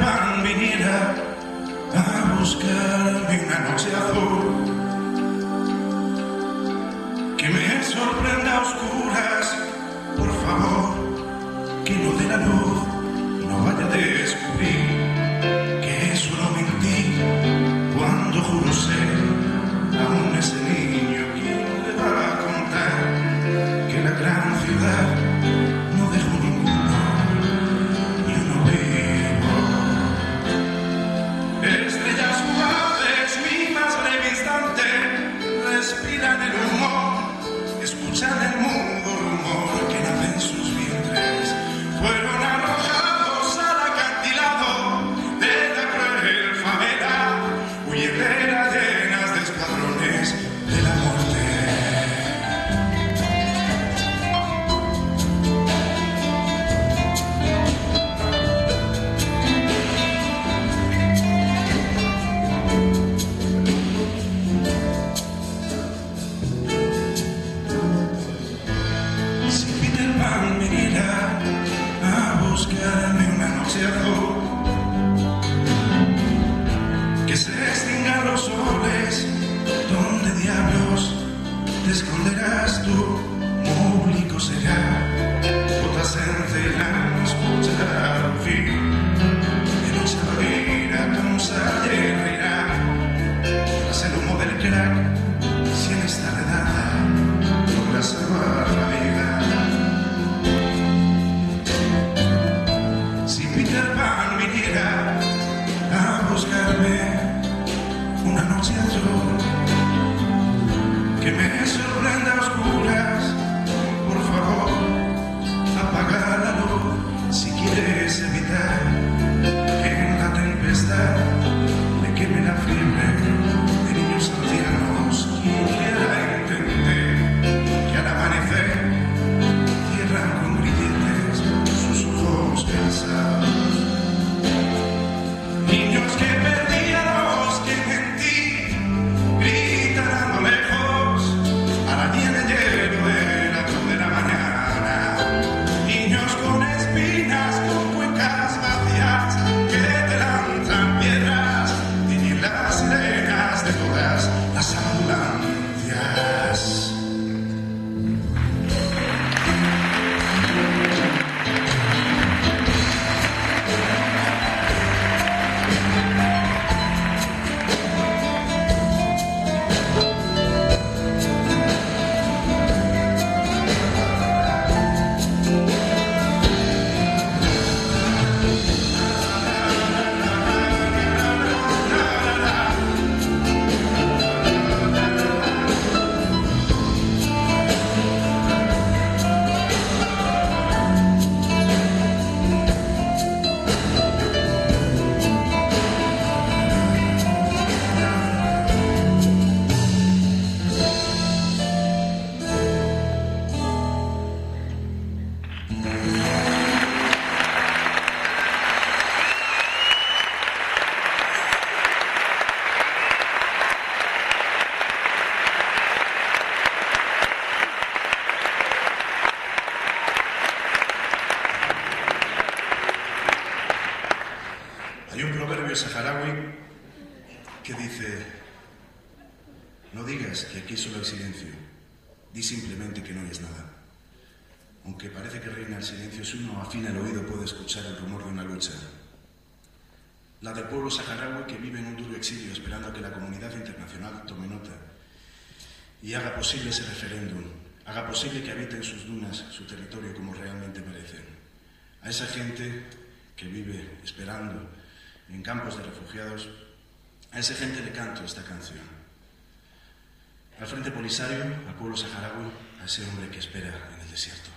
pan viniera a buscarme una noche azul. Que me sorprenda a oscuras, por favor, que no de la luz no vaya a descubrir que solo mentí cuando juro ser aún ese niño quien le va a contar que la gran ciudad esconderás tú? Público será, botas encerrarán, escuchar al fin. De noche abrirá, cansa y reirá, tras el humo del crack, si en esta redada logra salvar la vida. Si Peter Pan viniera a buscarme una noche azul, que me sorprenda a oscuras, Proverbio saharaui que dice, no digas que aquí solo hay silencio, di simplemente que no oyes nada. Aunque parece que reina el silencio, si uno afina el oído puede escuchar el rumor de una lucha. La del pueblo saharaui que vive en un duro exilio esperando que la comunidad internacional tome nota y haga posible ese referéndum, haga posible que habite en sus dunas su territorio como realmente merecen. A esa gente que vive esperando en campos de refugiados, a esa gente le canto esta canción. Al Frente Polisario, al pueblo saharaui, a ese hombre que espera en el desierto.